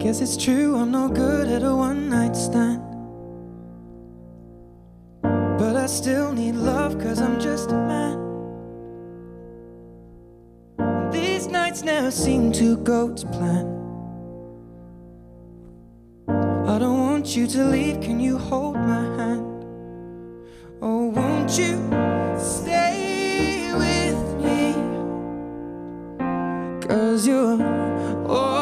Guess it's true, I'm no good at a one night stand. But I still need love, cause I'm just a man. These nights never seem to go to plan. I don't want you to leave, can you hold my hand? Oh, won't you stay with me? Cause you're all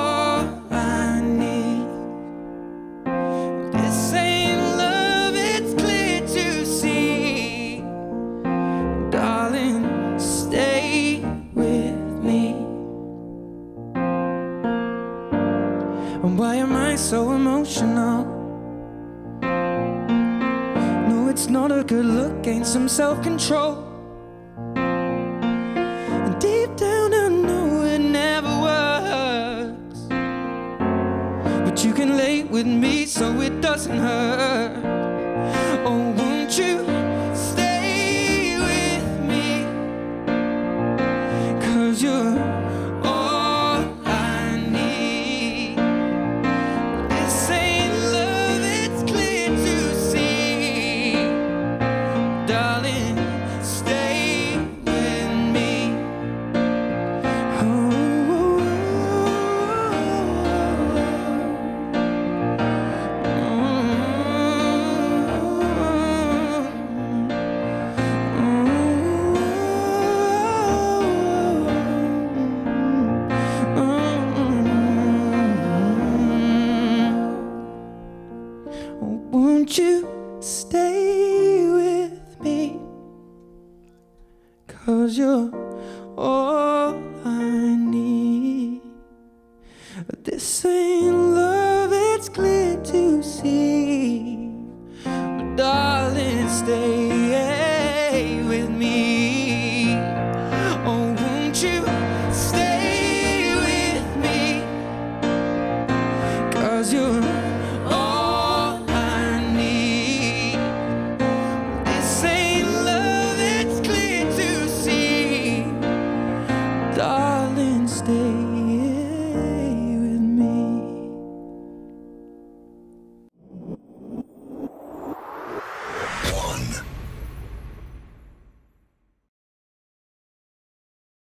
so emotional? No, it's not a good look, gain some self control. And deep down, I know it never works. But you can lay with me so it doesn't hurt. Won't you stay with me? Cause you're all I need. But this ain't love, it's clear to see. But darling, stay